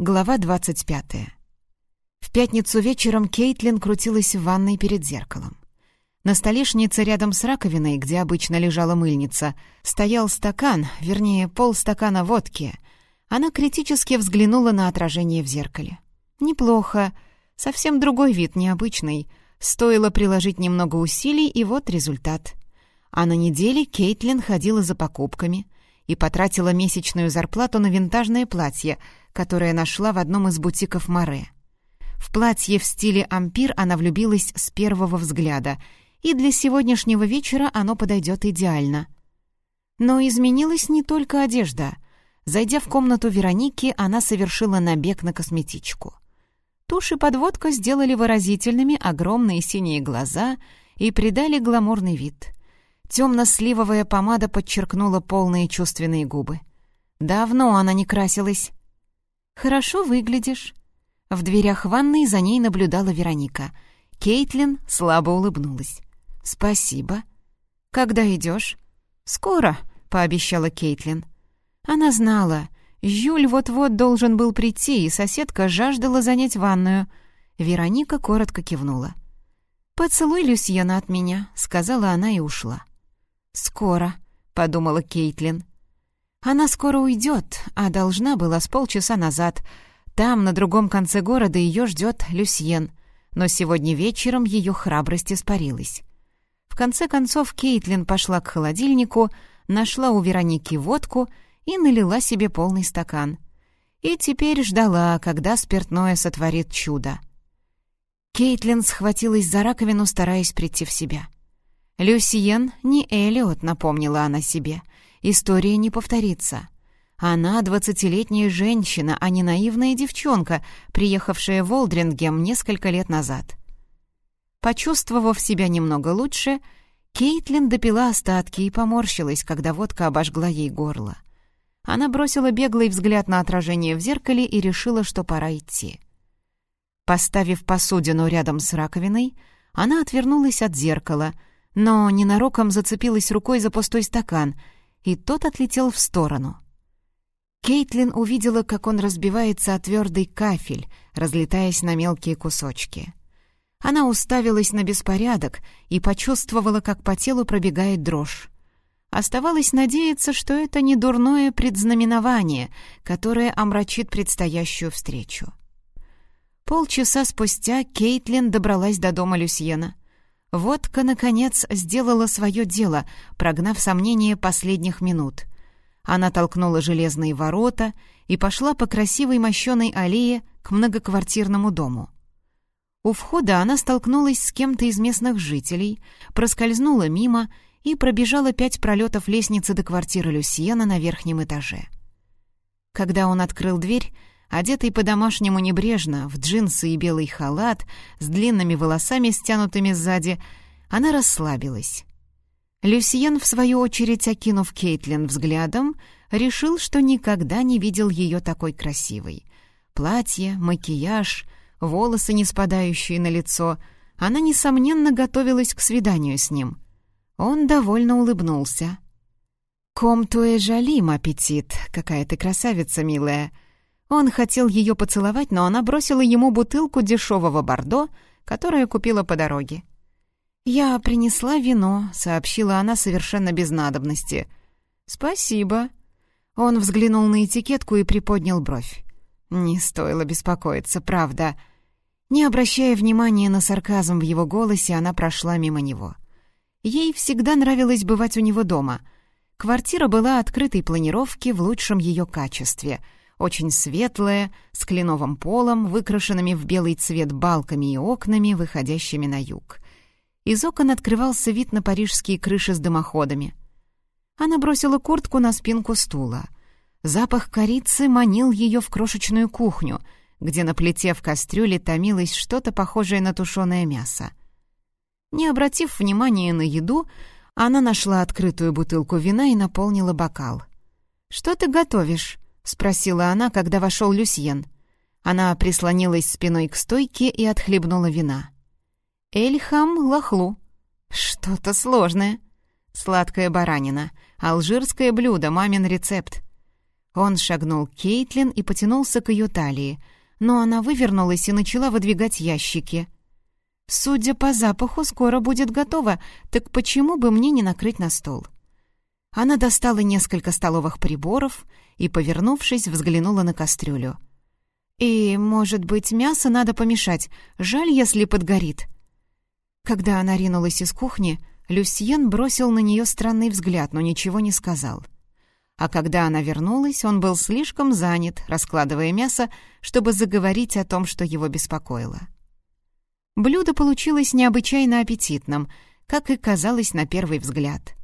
Глава 25. В пятницу вечером Кейтлин крутилась в ванной перед зеркалом. На столешнице рядом с раковиной, где обычно лежала мыльница, стоял стакан, вернее, полстакана водки. Она критически взглянула на отражение в зеркале. Неплохо, совсем другой вид, необычный. Стоило приложить немного усилий, и вот результат. А на неделе Кейтлин ходила за покупками и потратила месячную зарплату на винтажное платье — которое нашла в одном из бутиков Море. В платье в стиле ампир она влюбилась с первого взгляда, и для сегодняшнего вечера оно подойдет идеально. Но изменилась не только одежда. Зайдя в комнату Вероники, она совершила набег на косметичку. Тушь и подводка сделали выразительными огромные синие глаза и придали гламурный вид. Темно-сливовая помада подчеркнула полные чувственные губы. Давно она не красилась. «Хорошо выглядишь». В дверях ванной за ней наблюдала Вероника. Кейтлин слабо улыбнулась. «Спасибо». «Когда идешь?» «Скоро», — пообещала Кейтлин. Она знала. Жюль вот-вот должен был прийти, и соседка жаждала занять ванную. Вероника коротко кивнула. «Поцелуй Люсьена от меня», — сказала она и ушла. «Скоро», — подумала Кейтлин. Она скоро уйдет, а должна была с полчаса назад. Там, на другом конце города, ее ждет Люсьен. Но сегодня вечером ее храбрость испарилась. В конце концов Кейтлин пошла к холодильнику, нашла у Вероники водку и налила себе полный стакан. И теперь ждала, когда спиртное сотворит чудо. Кейтлин схватилась за раковину, стараясь прийти в себя. «Люсьен не Элиот», — напомнила она себе — история не повторится. Она двадцатилетняя женщина, а не наивная девчонка, приехавшая в Олдрингем несколько лет назад. Почувствовав себя немного лучше, Кейтлин допила остатки и поморщилась, когда водка обожгла ей горло. Она бросила беглый взгляд на отражение в зеркале и решила, что пора идти. Поставив посудину рядом с раковиной, она отвернулась от зеркала, но ненароком зацепилась рукой за пустой стакан — и тот отлетел в сторону. Кейтлин увидела, как он разбивается о твердый кафель, разлетаясь на мелкие кусочки. Она уставилась на беспорядок и почувствовала, как по телу пробегает дрожь. Оставалось надеяться, что это не дурное предзнаменование, которое омрачит предстоящую встречу. Полчаса спустя Кейтлин добралась до дома Люсьена. Водка, наконец, сделала свое дело, прогнав сомнения последних минут. Она толкнула железные ворота и пошла по красивой мощеной аллее к многоквартирному дому. У входа она столкнулась с кем-то из местных жителей, проскользнула мимо и пробежала пять пролетов лестницы до квартиры Люсьена на верхнем этаже. Когда он открыл дверь, одетый по-домашнему небрежно, в джинсы и белый халат, с длинными волосами, стянутыми сзади, она расслабилась. Люсьен, в свою очередь, окинув Кейтлин взглядом, решил, что никогда не видел ее такой красивой. Платье, макияж, волосы, не спадающие на лицо. Она, несомненно, готовилась к свиданию с ним. Он довольно улыбнулся. «Ком туэ жалим, аппетит! Какая ты красавица, милая!» Он хотел ее поцеловать, но она бросила ему бутылку дешевого бордо, которую купила по дороге. «Я принесла вино», — сообщила она совершенно без надобности. «Спасибо». Он взглянул на этикетку и приподнял бровь. Не стоило беспокоиться, правда. Не обращая внимания на сарказм в его голосе, она прошла мимо него. Ей всегда нравилось бывать у него дома. Квартира была открытой планировки в лучшем ее качестве — очень светлая, с кленовым полом, выкрашенными в белый цвет балками и окнами, выходящими на юг. Из окон открывался вид на парижские крыши с дымоходами. Она бросила куртку на спинку стула. Запах корицы манил ее в крошечную кухню, где на плите в кастрюле томилось что-то похожее на тушеное мясо. Не обратив внимания на еду, она нашла открытую бутылку вина и наполнила бокал. «Что ты готовишь?» — спросила она, когда вошел Люсьен. Она прислонилась спиной к стойке и отхлебнула вина. «Эльхам лахлу». «Что-то сложное». «Сладкая баранина. Алжирское блюдо, мамин рецепт». Он шагнул к Кейтлин и потянулся к ее талии, но она вывернулась и начала выдвигать ящики. «Судя по запаху, скоро будет готово, так почему бы мне не накрыть на стол?» Она достала несколько столовых приборов и, повернувшись, взглянула на кастрюлю. «И, может быть, мясо надо помешать, жаль, если подгорит». Когда она ринулась из кухни, Люсьен бросил на нее странный взгляд, но ничего не сказал. А когда она вернулась, он был слишком занят, раскладывая мясо, чтобы заговорить о том, что его беспокоило. Блюдо получилось необычайно аппетитным, как и казалось на первый взгляд.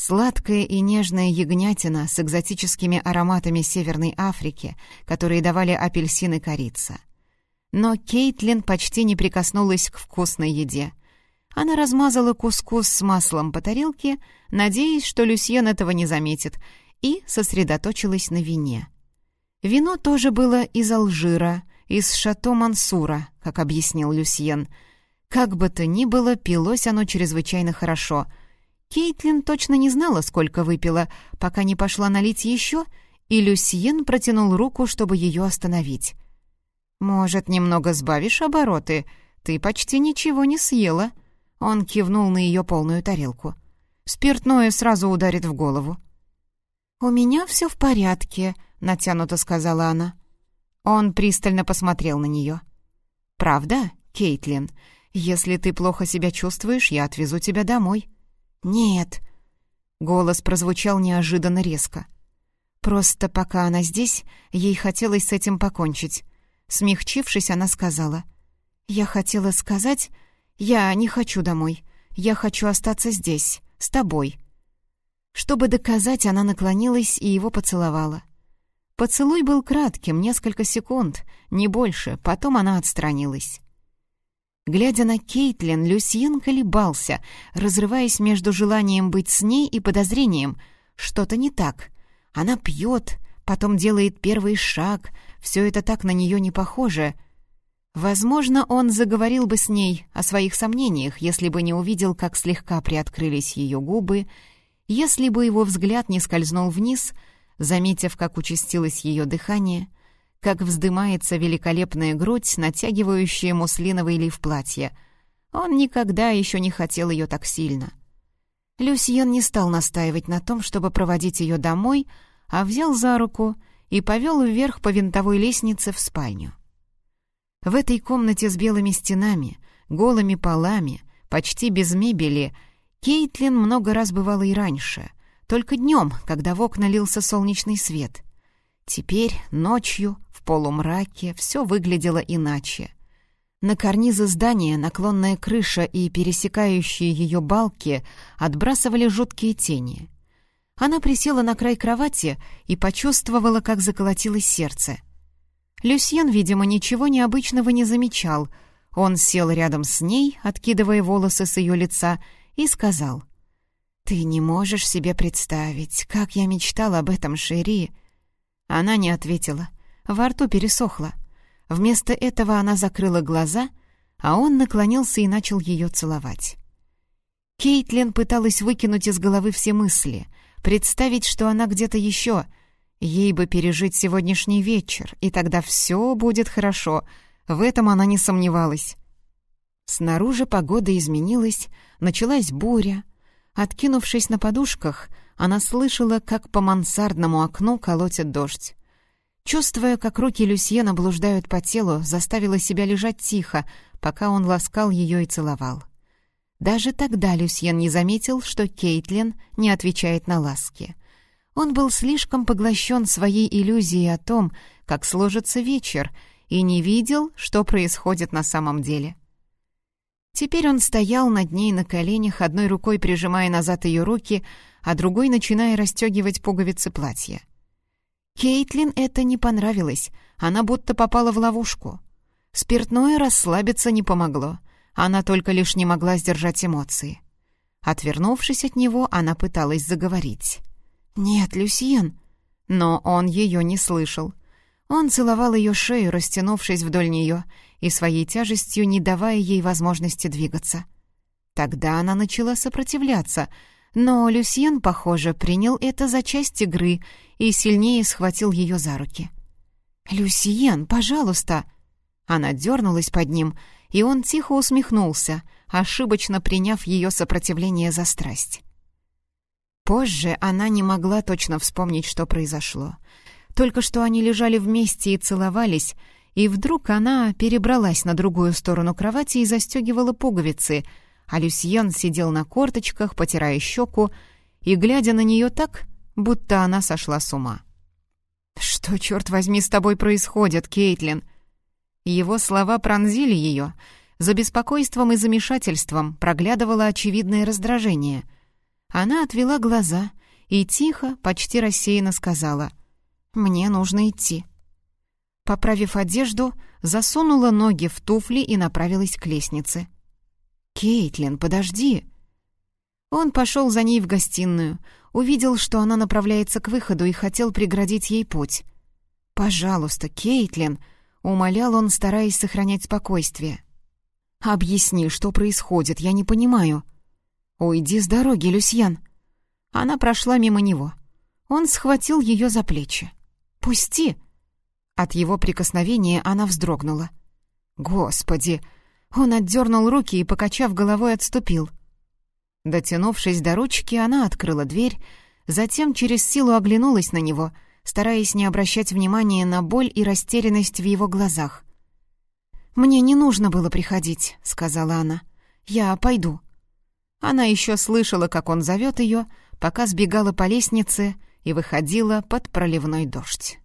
Сладкая и нежная ягнятина с экзотическими ароматами Северной Африки, которые давали апельсины корица. Но Кейтлин почти не прикоснулась к вкусной еде. Она размазала кускус с маслом по тарелке, надеясь, что Люсьен этого не заметит, и сосредоточилась на вине. Вино тоже было из Алжира, из Шато Мансура, как объяснил Люсьен. Как бы то ни было, пилось оно чрезвычайно хорошо — Кейтлин точно не знала, сколько выпила, пока не пошла налить еще, и Люсьен протянул руку, чтобы ее остановить. «Может, немного сбавишь обороты? Ты почти ничего не съела». Он кивнул на ее полную тарелку. «Спиртное сразу ударит в голову». «У меня все в порядке», — натянуто сказала она. Он пристально посмотрел на нее. «Правда, Кейтлин? Если ты плохо себя чувствуешь, я отвезу тебя домой». «Нет». Голос прозвучал неожиданно резко. Просто пока она здесь, ей хотелось с этим покончить. Смягчившись, она сказала. «Я хотела сказать, я не хочу домой. Я хочу остаться здесь, с тобой». Чтобы доказать, она наклонилась и его поцеловала. Поцелуй был кратким, несколько секунд, не больше, потом она отстранилась. Глядя на Кейтлин, Люсьен колебался, разрываясь между желанием быть с ней и подозрением. Что-то не так. Она пьет, потом делает первый шаг. Все это так на нее не похоже. Возможно, он заговорил бы с ней о своих сомнениях, если бы не увидел, как слегка приоткрылись ее губы, если бы его взгляд не скользнул вниз, заметив, как участилось ее дыхание — как вздымается великолепная грудь, натягивающая муслиновый лиф платья. Он никогда еще не хотел ее так сильно. Люсьен не стал настаивать на том, чтобы проводить ее домой, а взял за руку и повел вверх по винтовой лестнице в спальню. В этой комнате с белыми стенами, голыми полами, почти без мебели, Кейтлин много раз бывала и раньше, только днем, когда в окна лился солнечный свет. Теперь, ночью, полумраке все выглядело иначе. На карнизы здания наклонная крыша и пересекающие ее балки отбрасывали жуткие тени. Она присела на край кровати и почувствовала, как заколотилось сердце. Люсьен, видимо, ничего необычного не замечал. Он сел рядом с ней, откидывая волосы с ее лица, и сказал, «Ты не можешь себе представить, как я мечтал об этом, Шери». Она не ответила. Во рту пересохло. Вместо этого она закрыла глаза, а он наклонился и начал ее целовать. Кейтлин пыталась выкинуть из головы все мысли, представить, что она где-то еще. Ей бы пережить сегодняшний вечер, и тогда все будет хорошо. В этом она не сомневалась. Снаружи погода изменилась, началась буря. Откинувшись на подушках, она слышала, как по мансардному окну колотит дождь. Чувствуя, как руки Люсьена блуждают по телу, заставила себя лежать тихо, пока он ласкал ее и целовал. Даже тогда Люсьен не заметил, что Кейтлин не отвечает на ласки. Он был слишком поглощен своей иллюзией о том, как сложится вечер, и не видел, что происходит на самом деле. Теперь он стоял над ней на коленях, одной рукой прижимая назад ее руки, а другой начиная расстегивать пуговицы платья. Кейтлин это не понравилось, она будто попала в ловушку. Спиртное расслабиться не помогло, она только лишь не могла сдержать эмоции. Отвернувшись от него, она пыталась заговорить. «Нет, Люсьен!» Но он ее не слышал. Он целовал ее шею, растянувшись вдоль нее, и своей тяжестью не давая ей возможности двигаться. Тогда она начала сопротивляться, Но Люсьен, похоже, принял это за часть игры и сильнее схватил ее за руки. «Люсьен, пожалуйста!» Она дернулась под ним, и он тихо усмехнулся, ошибочно приняв ее сопротивление за страсть. Позже она не могла точно вспомнить, что произошло. Только что они лежали вместе и целовались, и вдруг она перебралась на другую сторону кровати и застегивала пуговицы, а Люсьен сидел на корточках, потирая щеку, и глядя на нее так, будто она сошла с ума. «Что, черт возьми, с тобой происходит, Кейтлин?» Его слова пронзили ее. За беспокойством и замешательством проглядывало очевидное раздражение. Она отвела глаза и тихо, почти рассеянно сказала «Мне нужно идти». Поправив одежду, засунула ноги в туфли и направилась к лестнице. «Кейтлин, подожди!» Он пошел за ней в гостиную, увидел, что она направляется к выходу и хотел преградить ей путь. «Пожалуйста, Кейтлин!» — умолял он, стараясь сохранять спокойствие. «Объясни, что происходит, я не понимаю». «Уйди с дороги, Люсьян». Она прошла мимо него. Он схватил ее за плечи. «Пусти!» От его прикосновения она вздрогнула. «Господи!» Он отдернул руки и, покачав головой, отступил. Дотянувшись до ручки, она открыла дверь, затем через силу оглянулась на него, стараясь не обращать внимания на боль и растерянность в его глазах. «Мне не нужно было приходить», — сказала она. «Я пойду». Она еще слышала, как он зовет ее, пока сбегала по лестнице и выходила под проливной дождь.